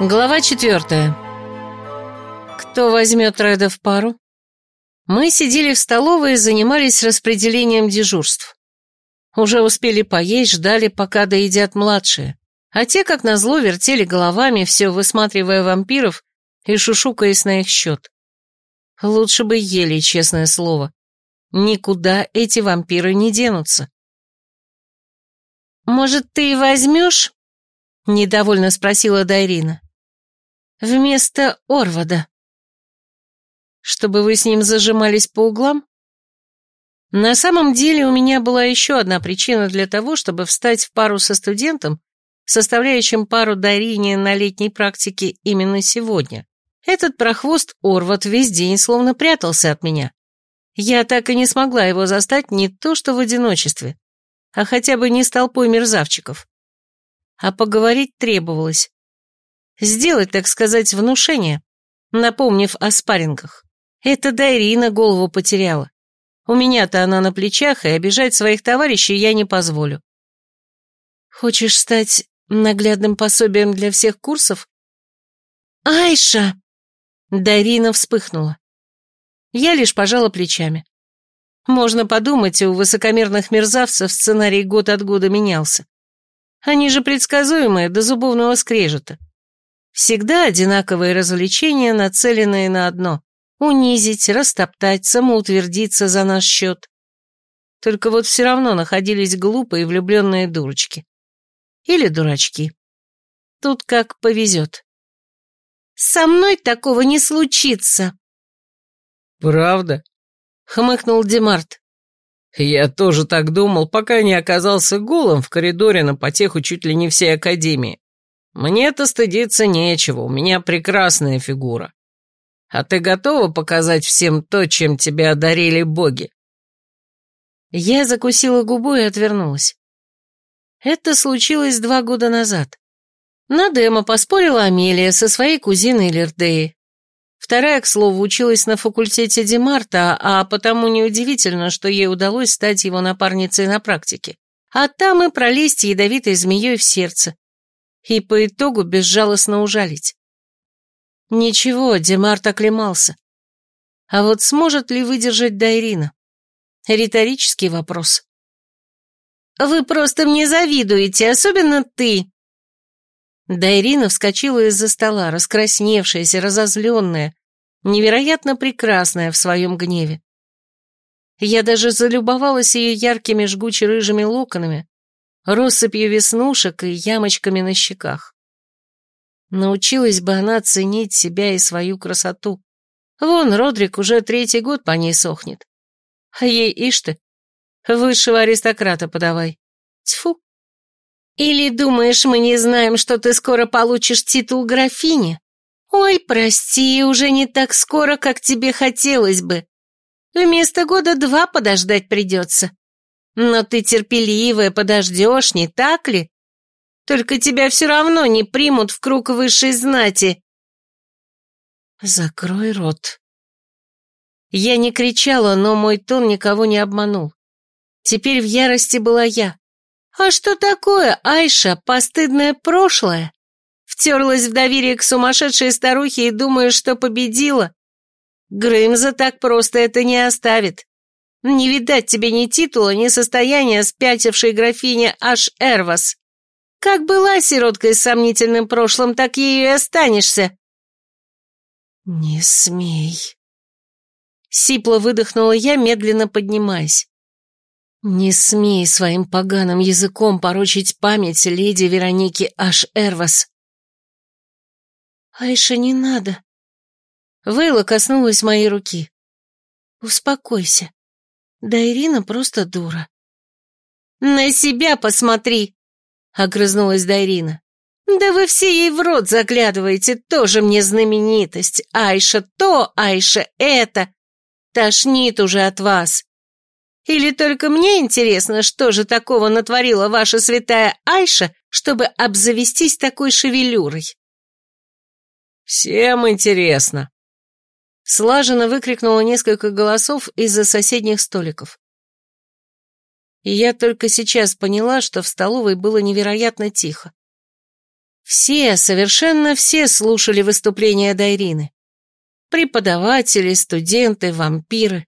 Глава четвертая. Кто возьмет Реда в пару? Мы сидели в столовой и занимались распределением дежурств. Уже успели поесть, ждали, пока доедят младшие. А те, как назло, вертели головами, все высматривая вампиров и шушукаясь на их счет. Лучше бы ели, честное слово. Никуда эти вампиры не денутся. «Может, ты и возьмешь?» — недовольно спросила Дайрина. Вместо Орвада. Чтобы вы с ним зажимались по углам? На самом деле у меня была еще одна причина для того, чтобы встать в пару со студентом, составляющим пару Дарине на летней практике именно сегодня. Этот прохвост Орват весь день словно прятался от меня. Я так и не смогла его застать не то что в одиночестве, а хотя бы не с толпой мерзавчиков. А поговорить требовалось сделать, так сказать, внушение, напомнив о спаррингах. Это Дайрина голову потеряла. У меня-то она на плечах, и обижать своих товарищей я не позволю. Хочешь стать наглядным пособием для всех курсов? Айша! Дайрина вспыхнула. Я лишь пожала плечами. Можно подумать, у высокомерных мерзавцев сценарий год от года менялся. Они же предсказуемые до зубовного скрежета. Всегда одинаковые развлечения, нацеленные на одно — унизить, растоптать, самоутвердиться за наш счет. Только вот все равно находились глупые влюбленные дурочки. Или дурачки. Тут как повезет. «Со мной такого не случится!» «Правда?» — хмыкнул Демарт. «Я тоже так думал, пока не оказался голым в коридоре на потеху чуть ли не всей Академии. Мне-то стыдиться нечего, у меня прекрасная фигура. А ты готова показать всем то, чем тебя одарили боги?» Я закусила губу и отвернулась. Это случилось два года назад. На демо поспорила Амелия со своей кузиной Лердеей. Вторая, к слову, училась на факультете Демарта, а потому неудивительно, что ей удалось стать его напарницей на практике. А там и пролезть ядовитой змеей в сердце и по итогу безжалостно ужалить. Ничего, Демарт оклемался. А вот сможет ли выдержать Дайрина? Риторический вопрос. «Вы просто мне завидуете, особенно ты!» Дайрина вскочила из-за стола, раскрасневшаяся, разозленная, невероятно прекрасная в своем гневе. Я даже залюбовалась ее яркими жгуче-рыжими локонами, россыпью веснушек и ямочками на щеках. Научилась бы она ценить себя и свою красоту. Вон, Родрик уже третий год по ней сохнет. А ей, ишь ты, высшего аристократа подавай. Тьфу. Или думаешь, мы не знаем, что ты скоро получишь титул графини? Ой, прости, уже не так скоро, как тебе хотелось бы. Вместо года два подождать придется. Но ты терпеливая, подождешь, не так ли? Только тебя все равно не примут в круг высшей знати. Закрой рот. Я не кричала, но мой тон никого не обманул. Теперь в ярости была я. А что такое, Айша, постыдное прошлое? Втерлась в доверие к сумасшедшей старухе и думаешь, что победила? Грымза так просто это не оставит. Не видать тебе ни титула, ни состояния спятившей графини Аш Эрвас. Как была сироткой с сомнительным прошлым, так ею и останешься. Не смей. Сипло выдохнула я, медленно поднимаясь. Не смей своим поганым языком порочить память леди Вероники Аш Эрвас. Айша, не надо. Вейла коснулась моей руки. Успокойся. Да Ирина просто дура. «На себя посмотри!» — огрызнулась Дайрина. «Да вы все ей в рот заглядываете, тоже мне знаменитость. Айша то, Айша это. Тошнит уже от вас. Или только мне интересно, что же такого натворила ваша святая Айша, чтобы обзавестись такой шевелюрой?» «Всем интересно», Слаженно выкрикнуло несколько голосов из-за соседних столиков. И я только сейчас поняла, что в столовой было невероятно тихо. Все, совершенно все слушали выступления Дайрины. Преподаватели, студенты, вампиры.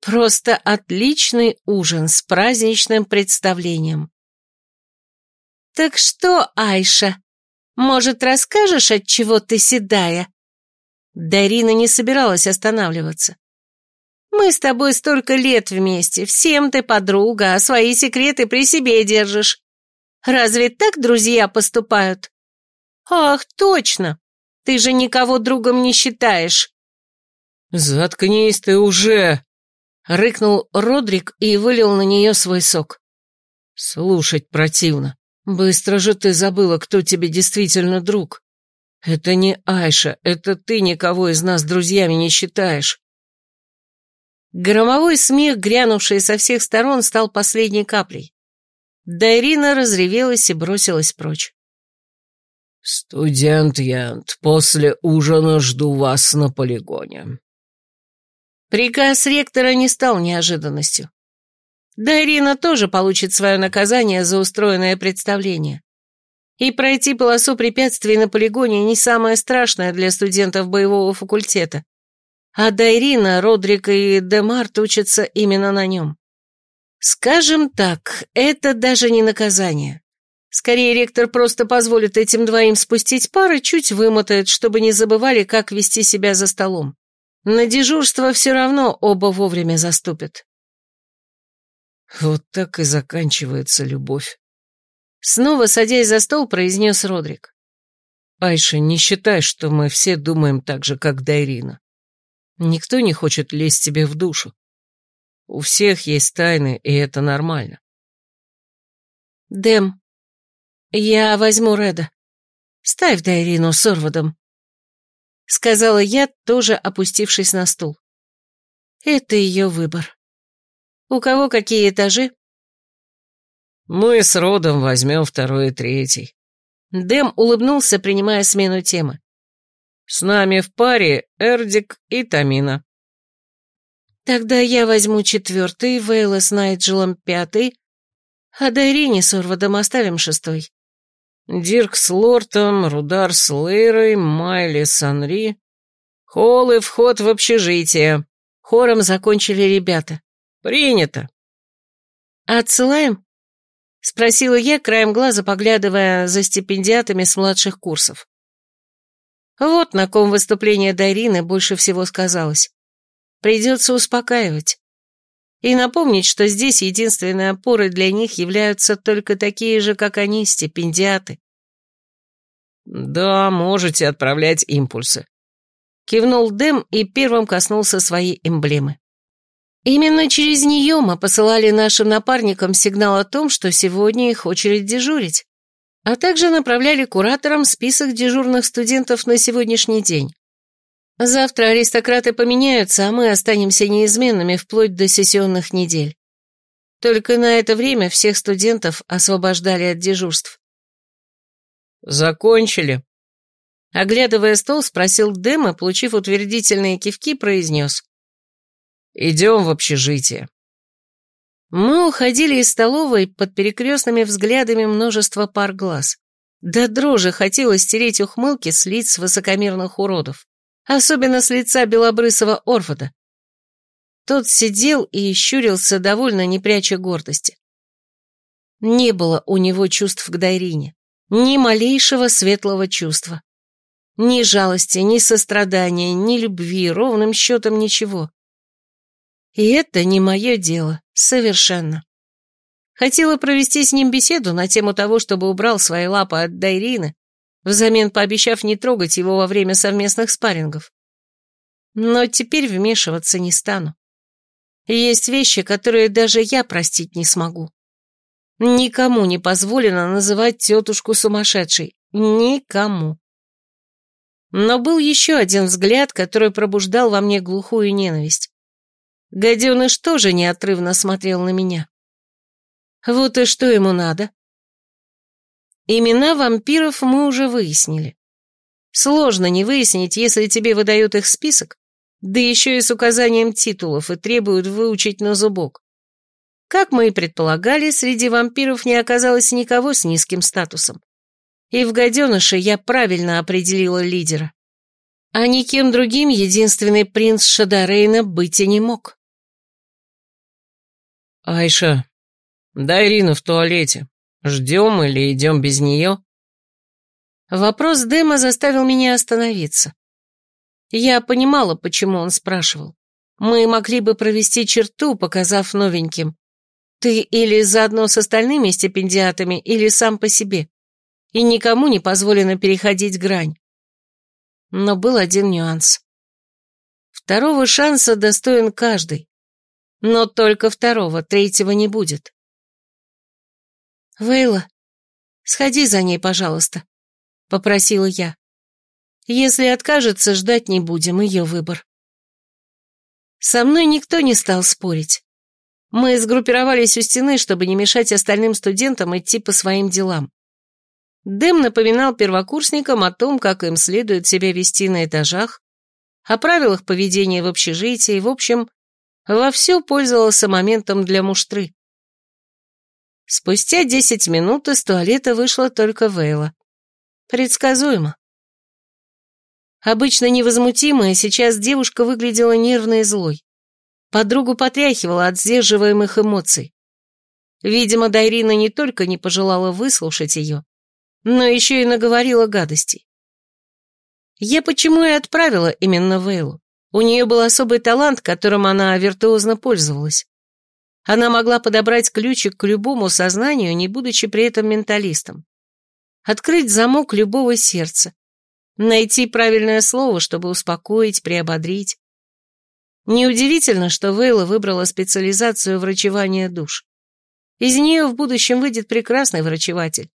Просто отличный ужин с праздничным представлением. «Так что, Айша, может, расскажешь, от чего ты седая?» Дарина не собиралась останавливаться. «Мы с тобой столько лет вместе, всем ты подруга, а свои секреты при себе держишь. Разве так друзья поступают?» «Ах, точно! Ты же никого другом не считаешь!» «Заткнись ты уже!» Рыкнул Родрик и вылил на нее свой сок. Слушать противно. Быстро же ты забыла, кто тебе действительно друг. Это не Айша, это ты никого из нас друзьями не считаешь. Громовой смех, грянувший со всех сторон, стал последней каплей. Дайрина разревелась и бросилась прочь. «Студент Янт, после ужина жду вас на полигоне», Приказ ректора не стал неожиданностью. Дайрина тоже получит свое наказание за устроенное представление. И пройти полосу препятствий на полигоне не самое страшное для студентов боевого факультета. А Дайрина, Родрик и Демарт учатся именно на нем. Скажем так, это даже не наказание. Скорее, ректор просто позволит этим двоим спустить пары, чуть вымотает, чтобы не забывали, как вести себя за столом. На дежурство все равно оба вовремя заступят. Вот так и заканчивается любовь. Снова садясь за стол, произнес Родрик. Айша, не считай, что мы все думаем так же, как Дайрина. Никто не хочет лезть тебе в душу. У всех есть тайны, и это нормально. Дэм, я возьму Реда. Ставь Дайрину с Орвадом сказала я, тоже опустившись на стул. Это ее выбор. У кого какие этажи? Мы с Родом возьмем второй и третий. Дэм улыбнулся, принимая смену темы. С нами в паре Эрдик и Тамина. Тогда я возьму четвертый, Вейла с Найджелом пятый, а Дайрине с Орвадом оставим шестой. Дирк с Лортом, Рудар с Лейрой, Майли с Анри. Холл и вход в общежитие. Хором закончили ребята. Принято. Отсылаем? Спросила я, краем глаза поглядывая за стипендиатами с младших курсов. Вот на ком выступление Дайрины больше всего сказалось. Придется успокаивать. И напомнить, что здесь единственной опорой для них являются только такие же, как они, стипендиаты. «Да, можете отправлять импульсы», — кивнул Дэм и первым коснулся своей эмблемы. Именно через нее мы посылали нашим напарникам сигнал о том, что сегодня их очередь дежурить, а также направляли кураторам список дежурных студентов на сегодняшний день. Завтра аристократы поменяются, а мы останемся неизменными вплоть до сессионных недель. Только на это время всех студентов освобождали от дежурств. «Закончили?» Оглядывая стол, спросил Дэм и, получив утвердительные кивки, произнес. «Идем в общежитие». Мы уходили из столовой под перекрестными взглядами множества пар глаз. Да дрожи хотелось стереть ухмылки с лиц высокомерных уродов особенно с лица белобрысого Орфода. Тот сидел и щурился, довольно не пряча гордости. Не было у него чувств к Дайрине, ни малейшего светлого чувства. Ни жалости, ни сострадания, ни любви, ровным счетом ничего. И это не мое дело, совершенно. Хотела провести с ним беседу на тему того, чтобы убрал свои лапы от Дайрины, взамен пообещав не трогать его во время совместных спаррингов. Но теперь вмешиваться не стану. Есть вещи, которые даже я простить не смогу. Никому не позволено называть тетушку сумасшедшей. Никому. Но был еще один взгляд, который пробуждал во мне глухую ненависть. Гаденыш тоже неотрывно смотрел на меня. Вот и что ему надо. Имена вампиров мы уже выяснили. Сложно не выяснить, если тебе выдают их список, да еще и с указанием титулов и требуют выучить на зубок. Как мы и предполагали, среди вампиров не оказалось никого с низким статусом. И в гаденыше я правильно определила лидера. А никем другим единственный принц Шадарейна быть и не мог. «Айша, дай Ирину в туалете. Ждем или идем без нее?» Вопрос Дэма заставил меня остановиться. Я понимала, почему он спрашивал. Мы могли бы провести черту, показав новеньким. Ты или заодно с остальными стипендиатами, или сам по себе. И никому не позволено переходить грань. Но был один нюанс. Второго шанса достоин каждый. Но только второго, третьего не будет. «Вейла, сходи за ней, пожалуйста», — попросила я. «Если откажется, ждать не будем, ее выбор». Со мной никто не стал спорить. Мы сгруппировались у стены, чтобы не мешать остальным студентам идти по своим делам. Дэм напоминал первокурсникам о том, как им следует себя вести на этажах, о правилах поведения в общежитии, в общем, вовсю пользовался моментом для муштры. Спустя десять минут из туалета вышла только Вейла. Предсказуемо. Обычно невозмутимая, сейчас девушка выглядела нервной и злой. Подругу потряхивала от сдерживаемых эмоций. Видимо, Дайрина не только не пожелала выслушать ее, но еще и наговорила гадостей. Я почему и отправила именно Вейлу. У нее был особый талант, которым она виртуозно пользовалась. Она могла подобрать ключик к любому сознанию, не будучи при этом менталистом. Открыть замок любого сердца. Найти правильное слово, чтобы успокоить, приободрить. Неудивительно, что Вейла выбрала специализацию врачевания душ. Из нее в будущем выйдет прекрасный врачеватель.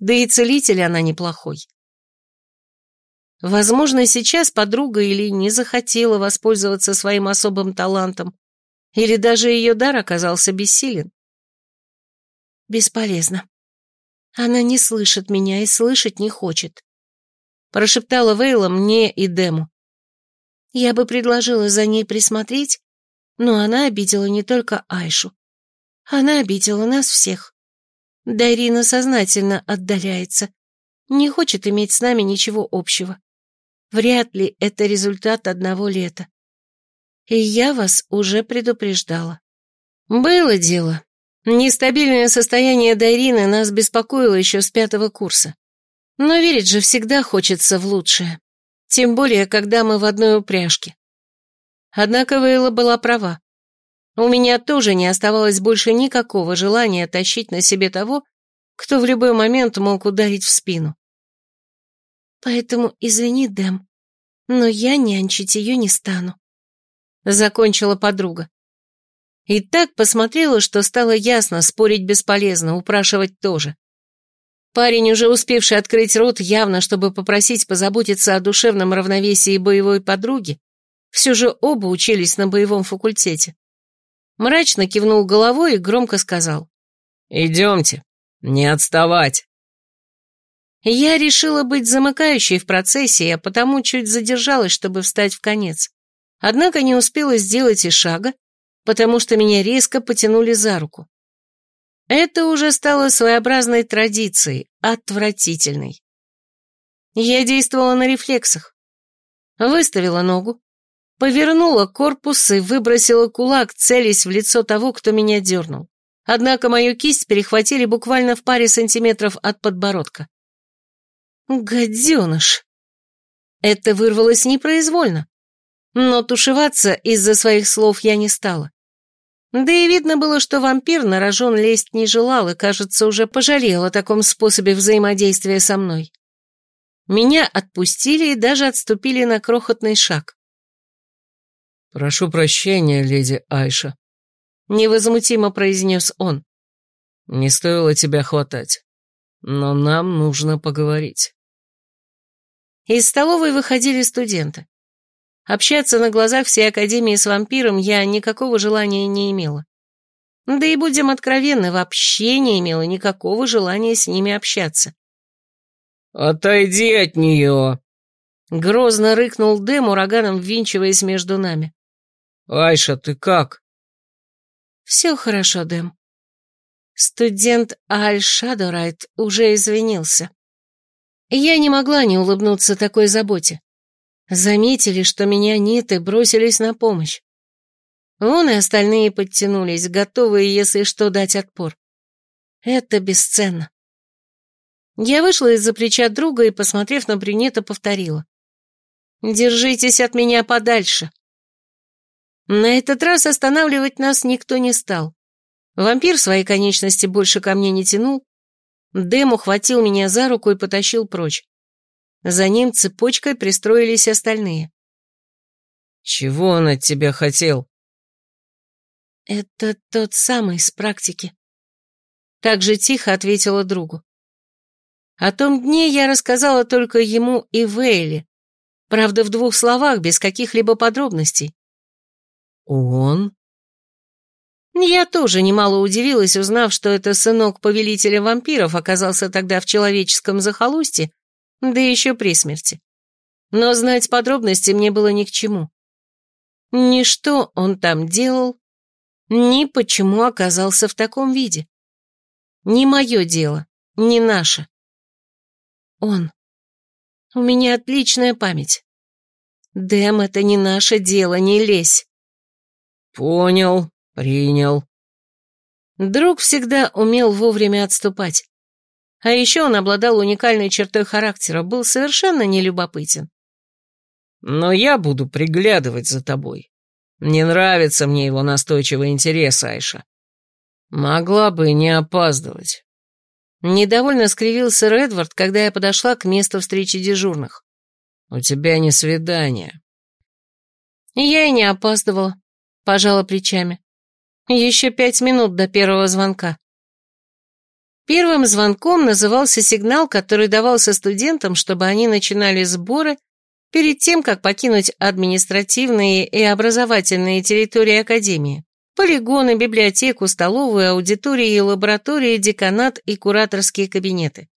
Да и целитель она неплохой. Возможно, сейчас подруга или не захотела воспользоваться своим особым талантом, или даже ее дар оказался бессилен. Бесполезно. Она не слышит меня и слышать не хочет. Прошептала Вейла мне и Дему. Я бы предложила за ней присмотреть, но она обидела не только Айшу. Она обидела нас всех. Дарина сознательно отдаляется, не хочет иметь с нами ничего общего. Вряд ли это результат одного лета. И я вас уже предупреждала. Было дело. Нестабильное состояние Дайрины нас беспокоило еще с пятого курса. Но верить же всегда хочется в лучшее. Тем более, когда мы в одной упряжке. Однако Вейла была права. У меня тоже не оставалось больше никакого желания тащить на себе того, кто в любой момент мог ударить в спину. Поэтому извини, Дэм, но я нянчить ее не стану. Закончила подруга. И так посмотрела, что стало ясно, спорить бесполезно, упрашивать тоже. Парень, уже успевший открыть рот явно, чтобы попросить позаботиться о душевном равновесии боевой подруги, все же оба учились на боевом факультете. Мрачно кивнул головой и громко сказал. «Идемте, не отставать». Я решила быть замыкающей в процессе, а потому чуть задержалась, чтобы встать в конец. Однако не успела сделать и шага, потому что меня резко потянули за руку. Это уже стало своеобразной традицией, отвратительной. Я действовала на рефлексах. Выставила ногу, Повернула корпус и выбросила кулак, целясь в лицо того, кто меня дернул. Однако мою кисть перехватили буквально в паре сантиметров от подбородка. Гаденыш! Это вырвалось непроизвольно. Но тушеваться из-за своих слов я не стала. Да и видно было, что вампир на рожон лезть не желал и, кажется, уже пожалел о таком способе взаимодействия со мной. Меня отпустили и даже отступили на крохотный шаг. «Прошу прощения, леди Айша», — невозмутимо произнес он. «Не стоило тебя хватать, но нам нужно поговорить». Из столовой выходили студенты. Общаться на глазах всей Академии с вампиром я никакого желания не имела. Да и будем откровенны, вообще не имела никакого желания с ними общаться. «Отойди от нее!» Грозно рыкнул Дэм, ураганом ввинчиваясь между нами. «Айша, ты как?» «Все хорошо, Дэм. Студент Аль Шадорайт уже извинился». Я не могла не улыбнуться такой заботе. Заметили, что меня нет, и бросились на помощь. Вон и остальные подтянулись, готовые, если что, дать отпор. Это бесценно. Я вышла из-за плеча друга и, посмотрев на брюнета, повторила. «Держитесь от меня подальше». На этот раз останавливать нас никто не стал. Вампир свои конечности больше ко мне не тянул. Дэм ухватил меня за руку и потащил прочь. За ним цепочкой пристроились остальные. «Чего он от тебя хотел?» «Это тот самый с практики», — так же тихо ответила другу. О том дне я рассказала только ему и Вейли, правда, в двух словах, без каких-либо подробностей. «Он?» Я тоже немало удивилась, узнав, что это сынок повелителя вампиров оказался тогда в человеческом захолустье, да еще при смерти. Но знать подробности мне было ни к чему. Ни что он там делал, ни почему оказался в таком виде. Не мое дело, не наше. Он. У меня отличная память. Дэм, это не наше дело, не лезь. Понял, принял. Друг всегда умел вовремя отступать. А еще он обладал уникальной чертой характера, был совершенно нелюбопытен. Но я буду приглядывать за тобой. Не нравится мне его настойчивый интерес, Айша. Могла бы не опаздывать. Недовольно скривился Редвард, когда я подошла к месту встречи дежурных. У тебя не свидание. Я и не опаздывала, пожала плечами. Еще пять минут до первого звонка. Первым звонком назывался сигнал, который давался студентам, чтобы они начинали сборы перед тем, как покинуть административные и образовательные территории Академии. Полигоны, библиотеку, столовую, аудитории и лаборатории, деканат и кураторские кабинеты.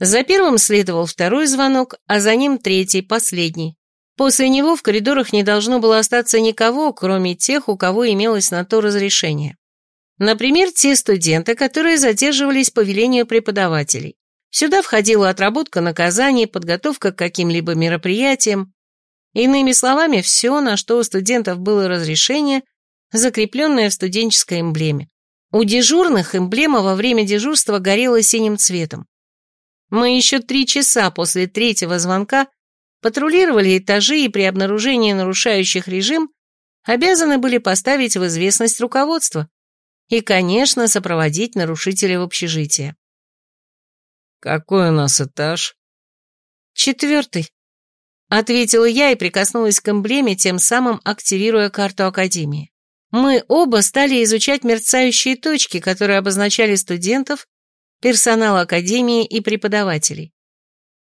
За первым следовал второй звонок, а за ним третий, последний. После него в коридорах не должно было остаться никого, кроме тех, у кого имелось на то разрешение. Например, те студенты, которые задерживались по велению преподавателей. Сюда входила отработка наказаний, подготовка к каким-либо мероприятиям. Иными словами, все, на что у студентов было разрешение, закрепленное в студенческой эмблеме. У дежурных эмблема во время дежурства горела синим цветом. Мы еще три часа после третьего звонка патрулировали этажи и при обнаружении нарушающих режим обязаны были поставить в известность руководство и, конечно, сопроводить нарушителя в общежитие. «Какой у нас этаж?» «Четвертый», — ответила я и прикоснулась к эмблеме, тем самым активируя карту Академии. Мы оба стали изучать мерцающие точки, которые обозначали студентов, персонал Академии и преподавателей.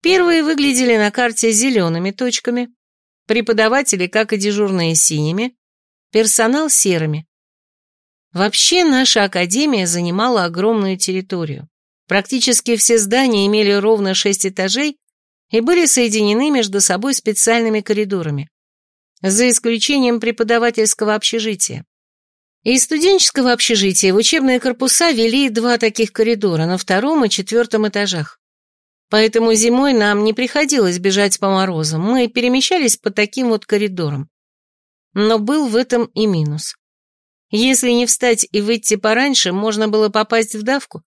Первые выглядели на карте зелеными точками, преподаватели, как и дежурные, синими, персонал серыми. Вообще наша Академия занимала огромную территорию. Практически все здания имели ровно шесть этажей и были соединены между собой специальными коридорами, за исключением преподавательского общежития. Из студенческого общежития в учебные корпуса вели два таких коридора на втором и четвертом этажах. Поэтому зимой нам не приходилось бежать по морозам, мы перемещались по таким вот коридорам. Но был в этом и минус. Если не встать и выйти пораньше, можно было попасть в давку,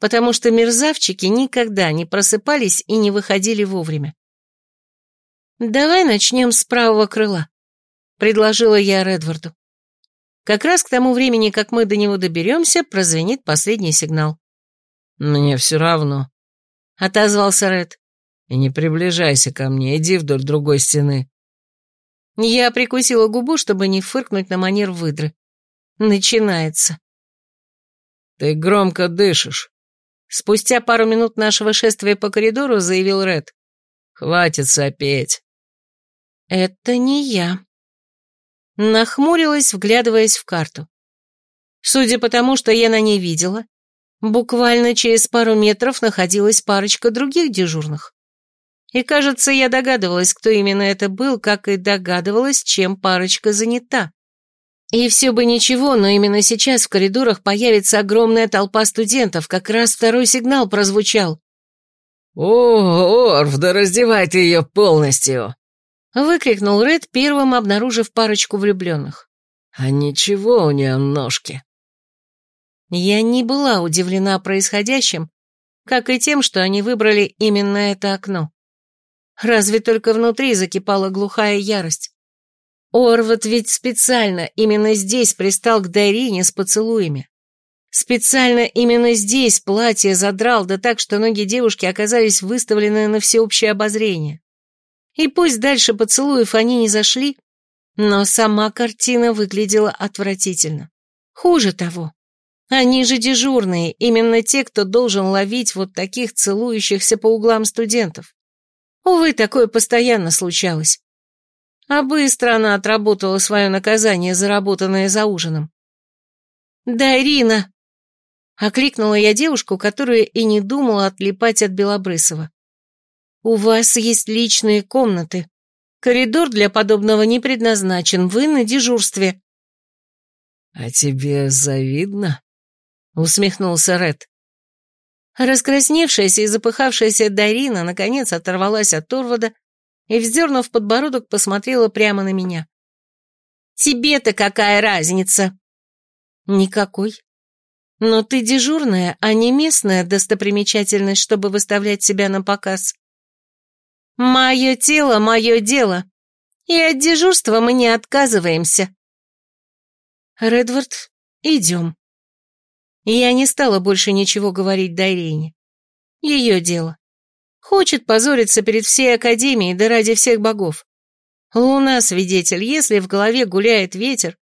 потому что мерзавчики никогда не просыпались и не выходили вовремя. «Давай начнем с правого крыла», — предложила я Редварду. Как раз к тому времени, как мы до него доберемся, прозвенит последний сигнал. «Мне все равно», — отозвался Ред. «И не приближайся ко мне, иди вдоль другой стены». Я прикусила губу, чтобы не фыркнуть на манер выдры. Начинается. «Ты громко дышишь», Спустя пару минут нашего шествия по коридору заявил Ред. «Хватит сопеть». «Это не я». Нахмурилась, вглядываясь в карту. Судя по тому, что я на ней видела, буквально через пару метров находилась парочка других дежурных. И, кажется, я догадывалась, кто именно это был, как и догадывалась, чем парочка занята. И все бы ничего, но именно сейчас в коридорах появится огромная толпа студентов, как раз второй сигнал прозвучал. «О, Орф, да раздевай ты ее полностью!» Выкрикнул Ред, первым обнаружив парочку влюбленных. «А ничего у нее ножки». Я не была удивлена происходящим, как и тем, что они выбрали именно это окно. Разве только внутри закипала глухая ярость. Орват ведь специально именно здесь пристал к Дайрине с поцелуями. Специально именно здесь платье задрал, да так, что ноги девушки оказались выставлены на всеобщее обозрение. И пусть дальше поцелуев они не зашли, но сама картина выглядела отвратительно. Хуже того, они же дежурные, именно те, кто должен ловить вот таких целующихся по углам студентов. Увы, такое постоянно случалось. А быстро она отработала свое наказание, заработанное за ужином. «Да, Ирина!» — окликнула я девушку, которая и не думала отлипать от Белобрысова. «У вас есть личные комнаты. Коридор для подобного не предназначен, вы на дежурстве». «А тебе завидно?» — усмехнулся Ред. Раскрасневшаяся и запыхавшаяся Дарина наконец оторвалась от Торвода и, вздернув подбородок, посмотрела прямо на меня. «Тебе-то какая разница?» «Никакой. Но ты дежурная, а не местная достопримечательность, чтобы выставлять себя на показ. Мое тело, мое дело, и от дежурства мы не отказываемся». «Редвард, идем». Я не стала больше ничего говорить Дайрене. Ее дело. Хочет позориться перед всей Академией, да ради всех богов. Луна свидетель, если в голове гуляет ветер,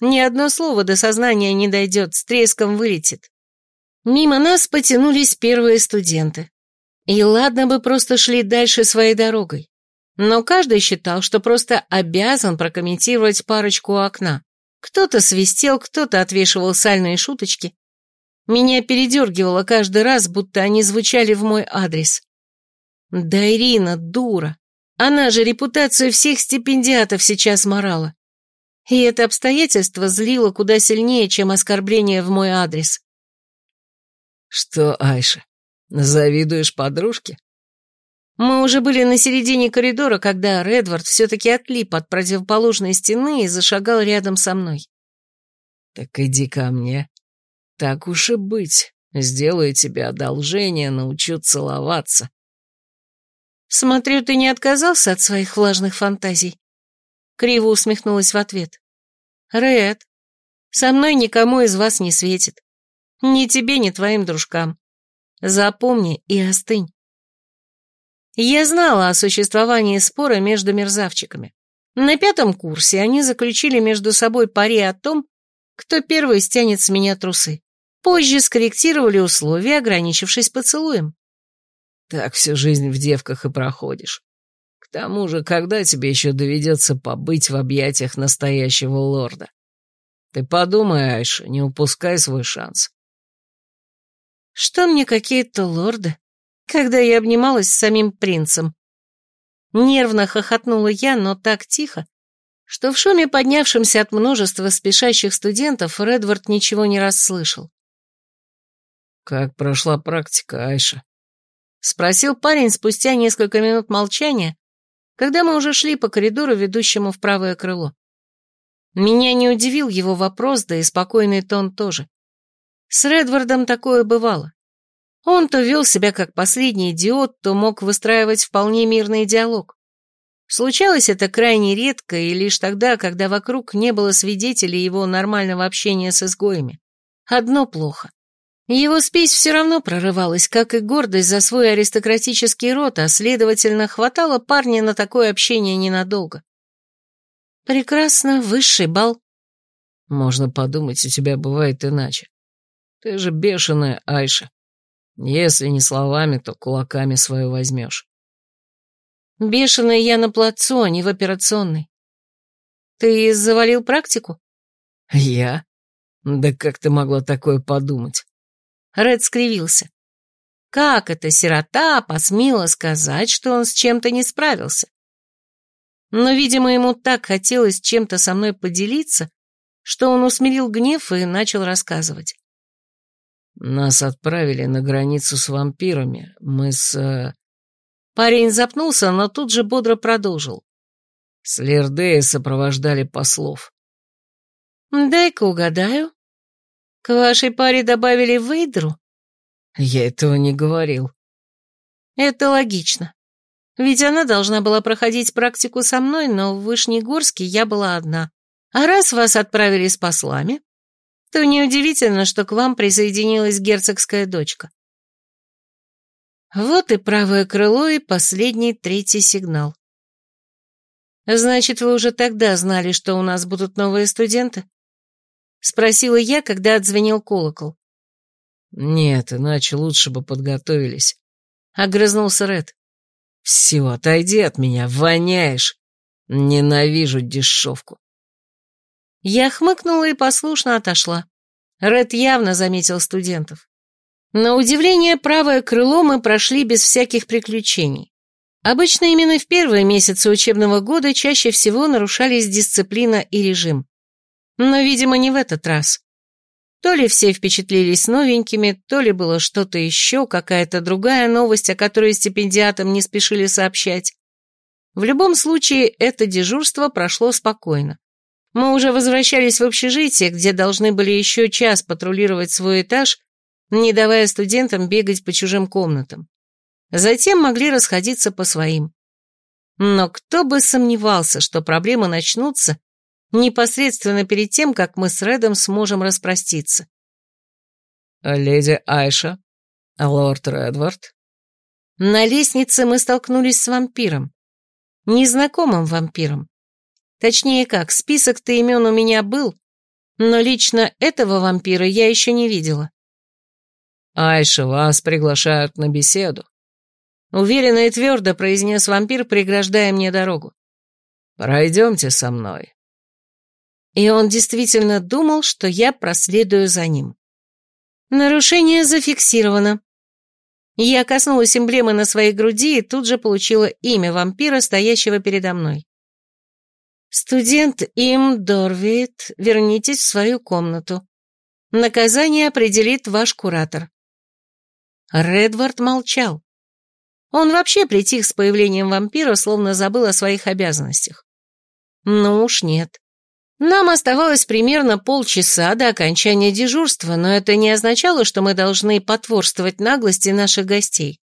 ни одно слово до сознания не дойдет, с треском вылетит. Мимо нас потянулись первые студенты. И ладно бы просто шли дальше своей дорогой. Но каждый считал, что просто обязан прокомментировать парочку окна. Кто-то свистел, кто-то отвешивал сальные шуточки, меня передергивало каждый раз, будто они звучали в мой адрес. Да Ирина, дура. Она же репутацию всех стипендиатов сейчас морала. И это обстоятельство злило куда сильнее, чем оскорбление в мой адрес. Что, Айша, завидуешь подружке? Мы уже были на середине коридора, когда Редвард все-таки отлип от противоположной стены и зашагал рядом со мной. Так иди ко мне, так уж и быть, сделаю тебе одолжение, научу целоваться. Смотрю, ты не отказался от своих влажных фантазий. Криво усмехнулась в ответ. Ред, со мной никому из вас не светит. Ни тебе, ни твоим дружкам. Запомни и остынь. Я знала о существовании спора между мерзавчиками. На пятом курсе они заключили между собой пари о том, кто первый стянет с меня трусы. Позже скорректировали условия, ограничившись поцелуем. Так всю жизнь в девках и проходишь. К тому же, когда тебе еще доведется побыть в объятиях настоящего лорда? Ты подумай, Айша, не упускай свой шанс. Что мне какие-то лорды, когда я обнималась с самим принцем? Нервно хохотнула я, но так тихо, что в шуме, поднявшемся от множества спешащих студентов, Редвард ничего не расслышал. «Как прошла практика, Айша?» — спросил парень спустя несколько минут молчания, когда мы уже шли по коридору, ведущему в правое крыло. Меня не удивил его вопрос, да и спокойный тон тоже. С Редвардом такое бывало. Он то вел себя как последний идиот, то мог выстраивать вполне мирный диалог. Случалось это крайне редко и лишь тогда, когда вокруг не было свидетелей его нормального общения с изгоями. Одно плохо. Его спесь все равно прорывалась, как и гордость за свой аристократический род, а, следовательно, хватало парня на такое общение ненадолго. Прекрасно, высший бал. Можно подумать, у тебя бывает иначе. Ты же бешеная, Айша. Если не словами, то кулаками свою возьмешь. Бешеная я на плацу, а не в операционной. Ты завалил практику? Я? Да как ты могла такое подумать? Ред скривился. Как это сирота посмела сказать, что он с чем-то не справился? Но, видимо, ему так хотелось чем-то со мной поделиться, что он усмирил гнев и начал рассказывать. Нас отправили на границу с вампирами. Мы с... Э, Парень запнулся, но тут же бодро продолжил. С Лердея сопровождали послов. «Дай-ка угадаю. К вашей паре добавили Вейдру?» «Я этого не говорил». «Это логично. Ведь она должна была проходить практику со мной, но в Вышнегорске я была одна. А раз вас отправили с послами, то неудивительно, что к вам присоединилась герцогская дочка. Вот и правое крыло, и последний третий сигнал. Значит, вы уже тогда знали, что у нас будут новые студенты? Спросила я, когда отзвенел колокол. Нет, иначе лучше бы подготовились. Огрызнулся Ред. Все, отойди от меня, воняешь. Ненавижу дешевку. Я хмыкнула и послушно отошла. Ред явно заметил студентов. На удивление, правое крыло мы прошли без всяких приключений. Обычно именно в первые месяцы учебного года чаще всего нарушались дисциплина и режим. Но, видимо, не в этот раз. То ли все впечатлились новенькими, то ли было что-то еще, какая-то другая новость, о которой стипендиатам не спешили сообщать. В любом случае, это дежурство прошло спокойно. Мы уже возвращались в общежитие, где должны были еще час патрулировать свой этаж не давая студентам бегать по чужим комнатам. Затем могли расходиться по своим. Но кто бы сомневался, что проблемы начнутся непосредственно перед тем, как мы с Редом сможем распроститься. «Леди Айша, лорд Редвард?» На лестнице мы столкнулись с вампиром. Незнакомым вампиром. Точнее как, список-то имен у меня был, но лично этого вампира я еще не видела. «Айша, вас приглашают на беседу», — уверенно и твердо произнес вампир, преграждая мне дорогу. «Пройдемте со мной». И он действительно думал, что я проследую за ним. Нарушение зафиксировано. Я коснулась эмблемы на своей груди и тут же получила имя вампира, стоящего передо мной. «Студент Им Дорвит, вернитесь в свою комнату. Наказание определит ваш куратор». Редвард молчал. Он вообще притих с появлением вампира, словно забыл о своих обязанностях. Ну уж нет. Нам оставалось примерно полчаса до окончания дежурства, но это не означало, что мы должны потворствовать наглости наших гостей.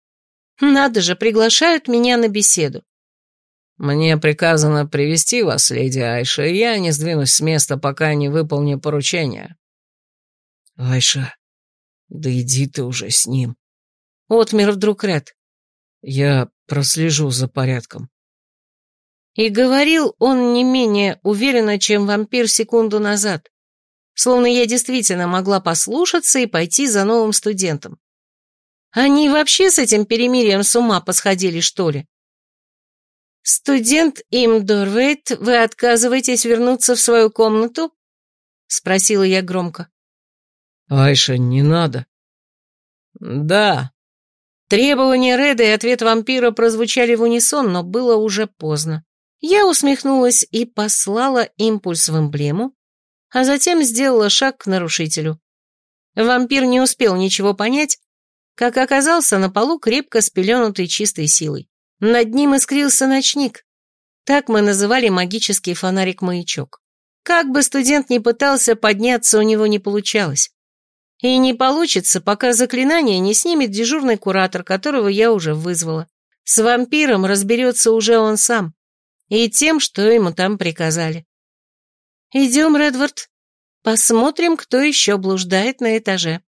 Надо же, приглашают меня на беседу. «Мне приказано привести вас, леди Айша, и я не сдвинусь с места, пока не выполню поручение». «Айша, да иди ты уже с ним», Отмер вдруг Ред. Я прослежу за порядком. И говорил он не менее уверенно, чем вампир секунду назад. Словно я действительно могла послушаться и пойти за новым студентом. Они вообще с этим перемирием с ума посходили, что ли? «Студент Имдорвейт, вы отказываетесь вернуться в свою комнату?» — спросила я громко. «Айша, не надо». «Да», Требования Реда и ответ вампира прозвучали в унисон, но было уже поздно. Я усмехнулась и послала импульс в эмблему, а затем сделала шаг к нарушителю. Вампир не успел ничего понять, как оказался на полу крепко спеленутый чистой силой. Над ним искрился ночник. Так мы называли магический фонарик-маячок. Как бы студент ни пытался подняться, у него не получалось. И не получится, пока заклинание не снимет дежурный куратор, которого я уже вызвала. С вампиром разберется уже он сам. И тем, что ему там приказали. Идем, Редвард. Посмотрим, кто еще блуждает на этаже.